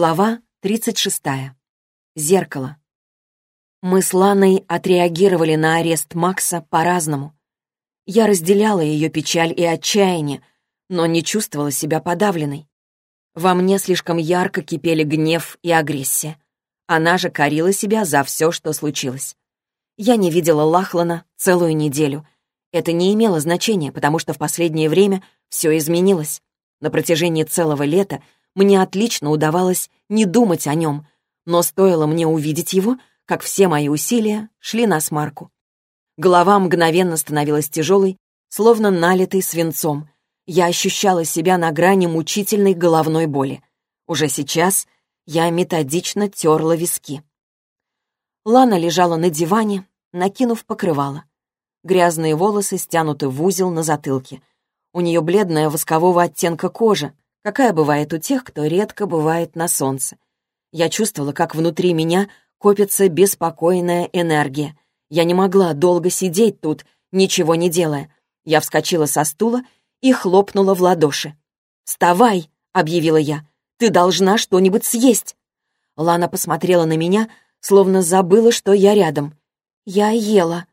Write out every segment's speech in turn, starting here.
Глава 36. Зеркало. Мы с Ланой отреагировали на арест Макса по-разному. Я разделяла ее печаль и отчаяние, но не чувствовала себя подавленной. Во мне слишком ярко кипели гнев и агрессия. Она же корила себя за все, что случилось. Я не видела Лахлана целую неделю. Это не имело значения, потому что в последнее время все изменилось. На протяжении целого лета — мне отлично удавалось не думать о нем, но стоило мне увидеть его, как все мои усилия шли на смарку. Голова мгновенно становилась тяжелой, словно налитой свинцом. Я ощущала себя на грани мучительной головной боли. Уже сейчас я методично терла виски. Лана лежала на диване, накинув покрывало. Грязные волосы стянуты в узел на затылке. У нее бледная воскового оттенка кожа, какая бывает у тех, кто редко бывает на солнце. Я чувствовала, как внутри меня копится беспокойная энергия. Я не могла долго сидеть тут, ничего не делая. Я вскочила со стула и хлопнула в ладоши. «Вставай!» — объявила я. «Ты должна что-нибудь съесть!» Лана посмотрела на меня, словно забыла, что я рядом. «Я ела».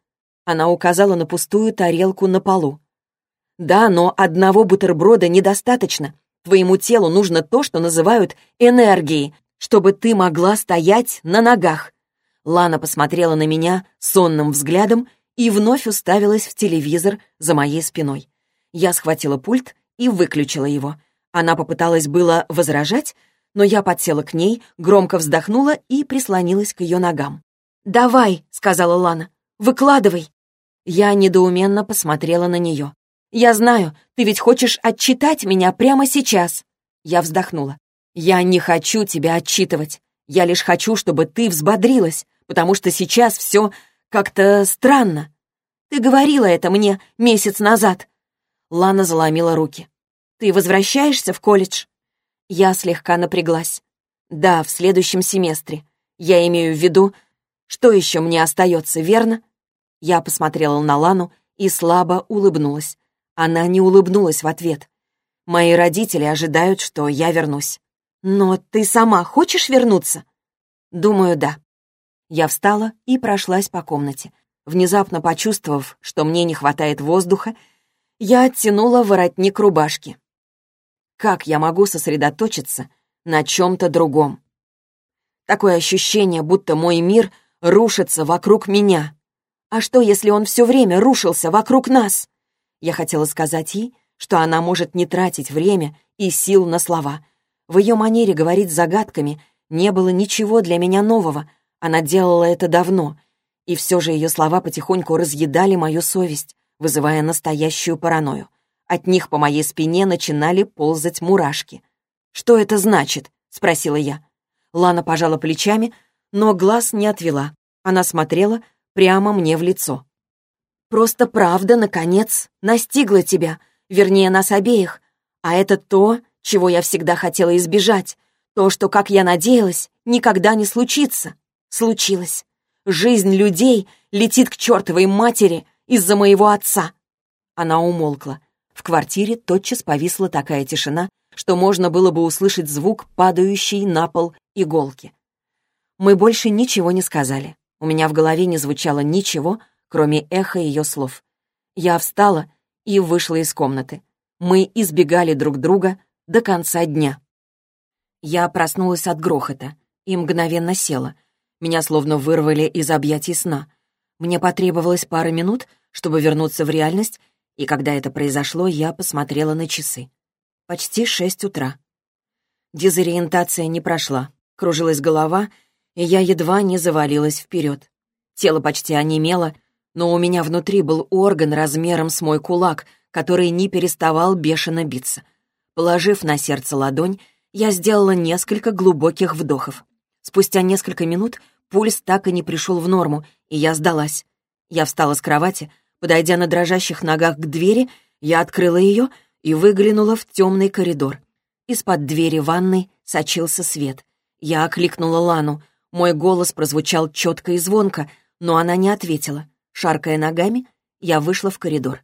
Она указала на пустую тарелку на полу. «Да, но одного бутерброда недостаточно. Твоему телу нужно то, что называют энергией, чтобы ты могла стоять на ногах. Лана посмотрела на меня сонным взглядом и вновь уставилась в телевизор за моей спиной. Я схватила пульт и выключила его. Она попыталась было возражать, но я подсела к ней, громко вздохнула и прислонилась к ее ногам. «Давай», — сказала Лана, — «выкладывай». Я недоуменно посмотрела на нее. «Я знаю, ты ведь хочешь отчитать меня прямо сейчас!» Я вздохнула. «Я не хочу тебя отчитывать. Я лишь хочу, чтобы ты взбодрилась, потому что сейчас все как-то странно. Ты говорила это мне месяц назад». Лана заломила руки. «Ты возвращаешься в колледж?» Я слегка напряглась. «Да, в следующем семестре. Я имею в виду, что еще мне остается, верно?» Я посмотрела на Лану и слабо улыбнулась. Она не улыбнулась в ответ. «Мои родители ожидают, что я вернусь». «Но ты сама хочешь вернуться?» «Думаю, да». Я встала и прошлась по комнате. Внезапно почувствовав, что мне не хватает воздуха, я оттянула воротник рубашки. Как я могу сосредоточиться на чем-то другом? Такое ощущение, будто мой мир рушится вокруг меня. А что, если он все время рушился вокруг нас? Я хотела сказать ей, что она может не тратить время и сил на слова. В ее манере говорить загадками не было ничего для меня нового. Она делала это давно. И все же ее слова потихоньку разъедали мою совесть, вызывая настоящую паранойю. От них по моей спине начинали ползать мурашки. «Что это значит?» — спросила я. Лана пожала плечами, но глаз не отвела. Она смотрела прямо мне в лицо. Просто правда, наконец, настигла тебя, вернее, нас обеих. А это то, чего я всегда хотела избежать. То, что, как я надеялась, никогда не случится. Случилось. Жизнь людей летит к чертовой матери из-за моего отца. Она умолкла. В квартире тотчас повисла такая тишина, что можно было бы услышать звук падающей на пол иголки. Мы больше ничего не сказали. У меня в голове не звучало ничего, кроме эха ее слов. Я встала и вышла из комнаты. Мы избегали друг друга до конца дня. Я проснулась от грохота и мгновенно села. Меня словно вырвали из объятий сна. Мне потребовалось пара минут, чтобы вернуться в реальность, и когда это произошло, я посмотрела на часы. Почти шесть утра. Дезориентация не прошла. Кружилась голова, и я едва не завалилась вперед. Тело почти онемело, но у меня внутри был орган размером с мой кулак, который не переставал бешено биться. Положив на сердце ладонь, я сделала несколько глубоких вдохов. Спустя несколько минут пульс так и не пришел в норму, и я сдалась. Я встала с кровати, подойдя на дрожащих ногах к двери, я открыла ее и выглянула в темный коридор. Из-под двери ванной сочился свет. Я окликнула Лану. Мой голос прозвучал четко и звонко, но она не ответила. Шаркая ногами, я вышла в коридор.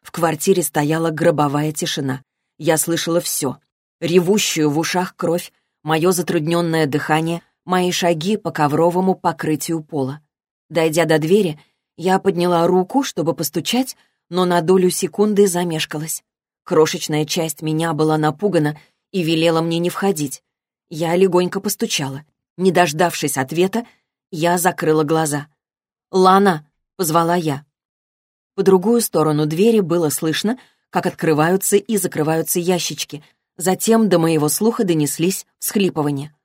В квартире стояла гробовая тишина. Я слышала все. Ревущую в ушах кровь, мое затрудненное дыхание, мои шаги по ковровому покрытию пола. Дойдя до двери, я подняла руку, чтобы постучать, но на долю секунды замешкалась. Крошечная часть меня была напугана и велела мне не входить. Я легонько постучала. Не дождавшись ответа, я закрыла глаза. «Лана!» — позвала я. По другую сторону двери было слышно, как открываются и закрываются ящички. Затем до моего слуха донеслись всхлипывания.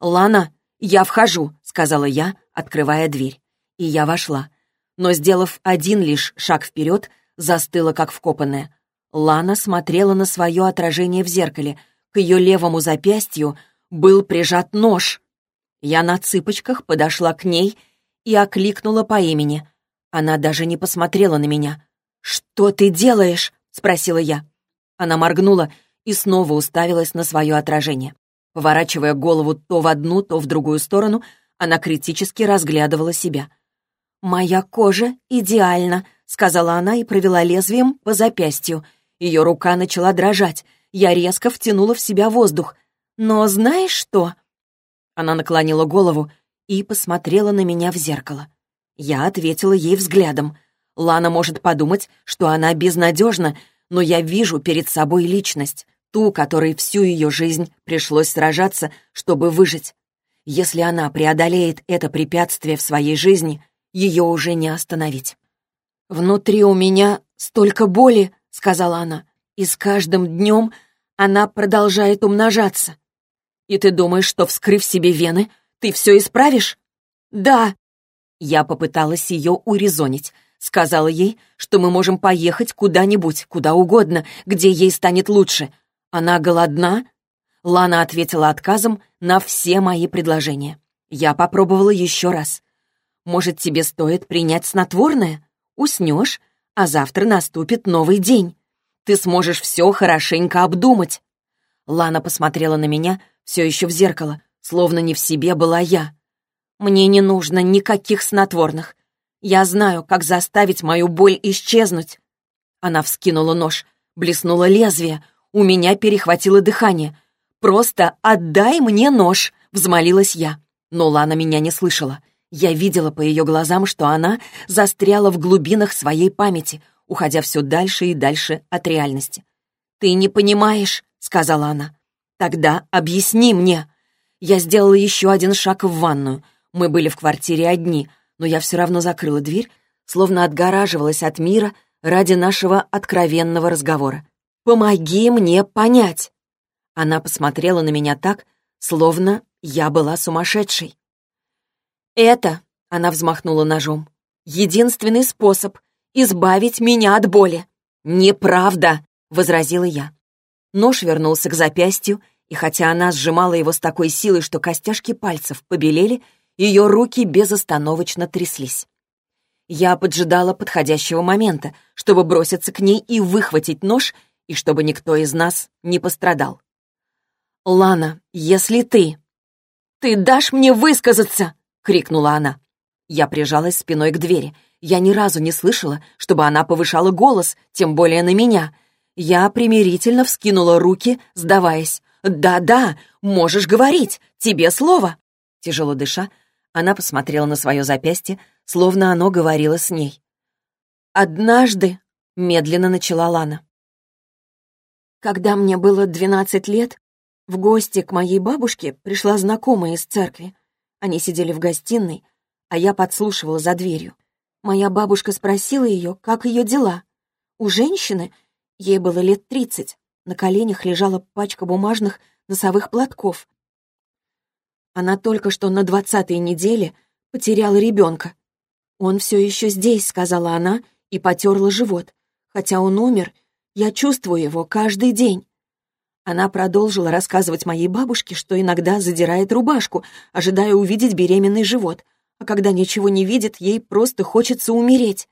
«Лана, я вхожу», — сказала я, открывая дверь. И я вошла. Но, сделав один лишь шаг вперед, застыла как вкопанная. Лана смотрела на свое отражение в зеркале. К ее левому запястью был прижат нож. Я на цыпочках подошла к ней и окликнула по имени. Она даже не посмотрела на меня. «Что ты делаешь?» — спросила я. Она моргнула и снова уставилась на свое отражение. Поворачивая голову то в одну, то в другую сторону, она критически разглядывала себя. «Моя кожа идеальна», — сказала она и провела лезвием по запястью. Ее рука начала дрожать. Я резко втянула в себя воздух. «Но знаешь что?» Она наклонила голову и посмотрела на меня в зеркало. Я ответила ей взглядом. Лана может подумать, что она безнадежна, но я вижу перед собой личность, ту, которой всю ее жизнь пришлось сражаться, чтобы выжить. Если она преодолеет это препятствие в своей жизни, ее уже не остановить. «Внутри у меня столько боли», — сказала она, «и с каждым днем она продолжает умножаться. И ты думаешь, что, вскрыв себе вены, ты все исправишь?» «Да», я попыталась ее урезонить. Сказала ей, что мы можем поехать куда-нибудь, куда угодно, где ей станет лучше. Она голодна? Лана ответила отказом на все мои предложения. Я попробовала еще раз. Может, тебе стоит принять снотворное? Уснешь, а завтра наступит новый день. Ты сможешь все хорошенько обдумать. Лана посмотрела на меня все еще в зеркало, словно не в себе была я. Мне не нужно никаких снотворных. Я знаю, как заставить мою боль исчезнуть. Она вскинула нож, блеснуло лезвие. У меня перехватило дыхание. «Просто отдай мне нож!» — взмолилась я. Но Лана меня не слышала. Я видела по ее глазам, что она застряла в глубинах своей памяти, уходя все дальше и дальше от реальности. «Ты не понимаешь», — сказала она. «Тогда объясни мне». Я сделала еще один шаг в ванную — мы были в квартире одни, но я все равно закрыла дверь, словно отгораживалась от мира ради нашего откровенного разговора. «Помоги мне понять!» Она посмотрела на меня так, словно я была сумасшедшей. «Это», — она взмахнула ножом, — «единственный способ избавить меня от боли». «Неправда», — возразила я. Нож вернулся к запястью, и хотя она сжимала его с такой силой, что костяшки пальцев побелели, ее руки безостановочно тряслись. Я поджидала подходящего момента, чтобы броситься к ней и выхватить нож, и чтобы никто из нас не пострадал. «Лана, если ты...» «Ты дашь мне высказаться!» — крикнула она. Я прижалась спиной к двери. Я ни разу не слышала, чтобы она повышала голос, тем более на меня. Я примирительно вскинула руки, сдаваясь. «Да-да, можешь говорить, тебе слово!» Тяжело дыша, она посмотрела на свое запястье, словно оно говорило с ней. «Однажды», — медленно начала Лана. «Когда мне было двенадцать лет, в гости к моей бабушке пришла знакомая из церкви. Они сидели в гостиной, а я подслушивала за дверью. Моя бабушка спросила ее, как ее дела. У женщины, ей было лет тридцать, на коленях лежала пачка бумажных носовых платков, она только что на двадцатой неделе потеряла ребенка. «Он все еще здесь», — сказала она и потерла живот. «Хотя он умер, я чувствую его каждый день». Она продолжила рассказывать моей бабушке, что иногда задирает рубашку, ожидая увидеть беременный живот, а когда ничего не видит, ей просто хочется умереть.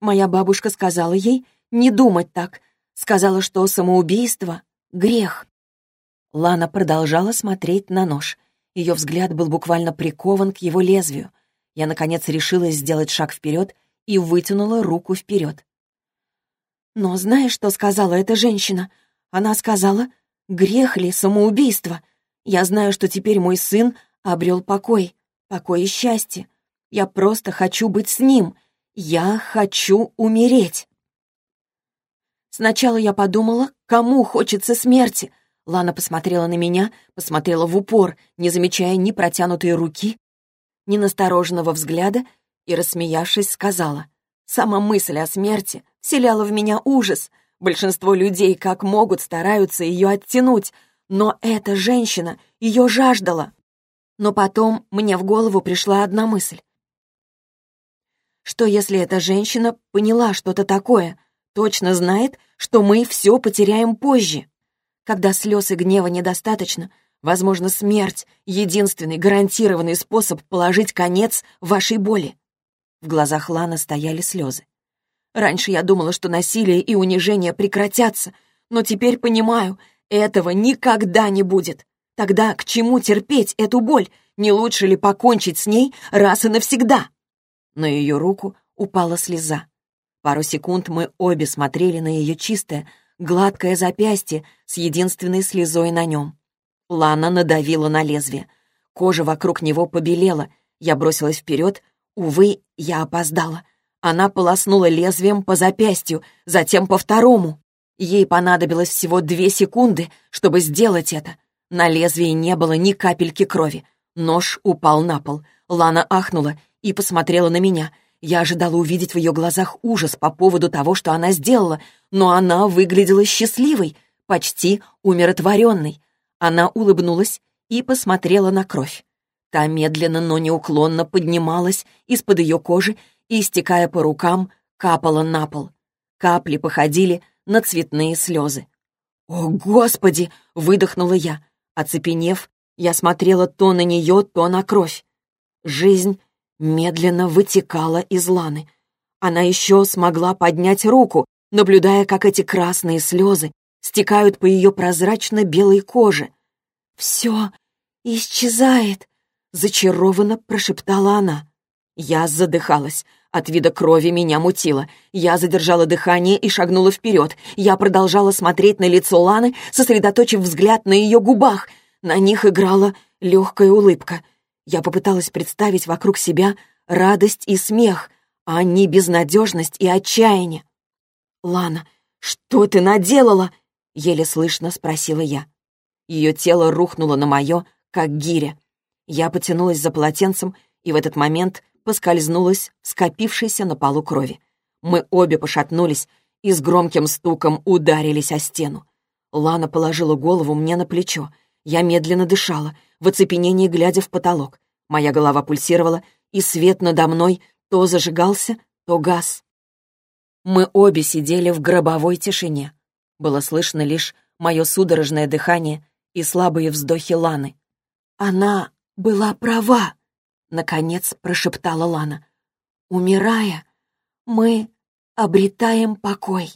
Моя бабушка сказала ей не думать так, сказала, что самоубийство — грех. Лана продолжала смотреть на нож. Ее взгляд был буквально прикован к его лезвию. Я, наконец, решилась сделать шаг вперед и вытянула руку вперед. Но знаешь, что сказала эта женщина? Она сказала, грех ли самоубийство? Я знаю, что теперь мой сын обрел покой, покой и счастье. Я просто хочу быть с ним. Я хочу умереть. Сначала я подумала, кому хочется смерти. Лана посмотрела на меня, посмотрела в упор, не замечая ни протянутой руки, ни настороженного взгляда, и, рассмеявшись, сказала, «Сама мысль о смерти вселяла в меня ужас. Большинство людей как могут стараются ее оттянуть, но эта женщина ее жаждала. Но потом мне в голову пришла одна мысль. Что если эта женщина поняла что-то такое, точно знает, что мы все потеряем позже? Когда слез и гнева недостаточно, возможно, смерть — единственный гарантированный способ положить конец вашей боли. В глазах Лана стояли слезы. Раньше я думала, что насилие и унижение прекратятся, но теперь понимаю, этого никогда не будет. Тогда к чему терпеть эту боль? Не лучше ли покончить с ней раз и навсегда? На ее руку упала слеза. Пару секунд мы обе смотрели на ее чистое, гладкое запястье с единственной слезой на нем. Лана надавила на лезвие. Кожа вокруг него побелела. Я бросилась вперед. Увы, я опоздала. Она полоснула лезвием по запястью, затем по второму. Ей понадобилось всего две секунды, чтобы сделать это. На лезвии не было ни капельки крови. Нож упал на пол. Лана ахнула и посмотрела на меня. Я ожидала увидеть в ее глазах ужас по поводу того, что она сделала, но она выглядела счастливой, почти умиротворенной. Она улыбнулась и посмотрела на кровь. Та медленно, но неуклонно поднималась из-под ее кожи и, стекая по рукам, капала на пол. Капли походили на цветные слезы. «О, Господи!» — выдохнула я. Оцепенев, я смотрела то на нее, то на кровь. Жизнь медленно вытекала из Ланы. Она еще смогла поднять руку, наблюдая, как эти красные слезы стекают по ее прозрачно-белой коже. «Все исчезает», — зачарованно прошептала она. Я задыхалась. От вида крови меня мутило. Я задержала дыхание и шагнула вперед. Я продолжала смотреть на лицо Ланы, сосредоточив взгляд на ее губах. На них играла легкая улыбка — я попыталась представить вокруг себя радость и смех, а не безнадежность и отчаяние. «Лана, что ты наделала?» — еле слышно спросила я. Ее тело рухнуло на мое, как гиря. Я потянулась за полотенцем и в этот момент поскользнулась в скопившейся на полу крови. Мы обе пошатнулись и с громким стуком ударились о стену. Лана положила голову мне на плечо. Я медленно дышала, в оцепенении глядя в потолок. Моя голова пульсировала, и свет надо мной то зажигался, то гас. Мы обе сидели в гробовой тишине. Было слышно лишь мое судорожное дыхание и слабые вздохи Ланы. «Она была права!» — наконец прошептала Лана. «Умирая, мы обретаем покой».